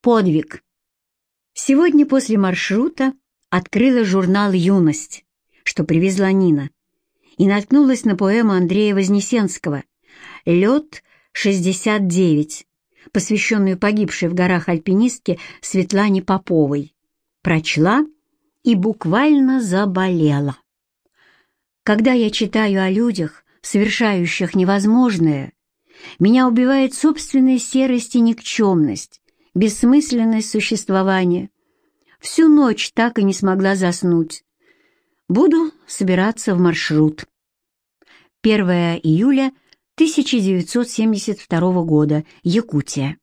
Подвиг. Сегодня после маршрута открыла журнал «Юность», что привезла Нина, и наткнулась на поэму Андрея Вознесенского «Лед 69», посвященную погибшей в горах альпинистке Светлане Поповой. Прочла и буквально заболела. Когда я читаю о людях, совершающих невозможное, меня убивает собственная серость и никчемность, бессмысленность существования. Всю ночь так и не смогла заснуть. Буду собираться в маршрут. 1 июля 1972 года. Якутия.